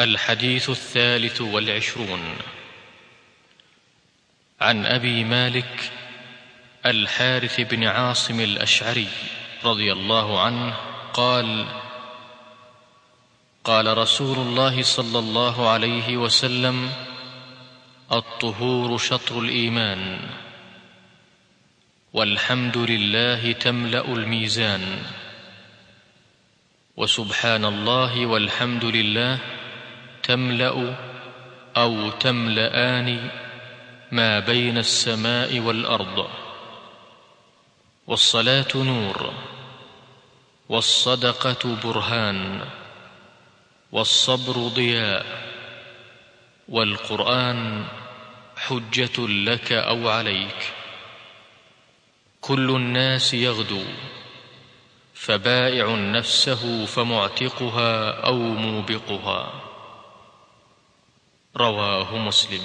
الحديث الثالث والعشرون. عن أبي مالك الحارث بن عاصم الأشعري رضي الله عنه قال قال رسول الله صلى الله عليه وسلم الطهور شطر الإيمان والحمد لله تملأ الميزان وسبحان الله والحمد لله تملأ أو تملان ما بين السماء والأرض. والصلاة نور والصدقة برهان والصبر ضياء والقرآن حجة لك أو عليك. كل الناس يغدو فبائع نفسه فمعتقها أو موبقها. رواه مسلم.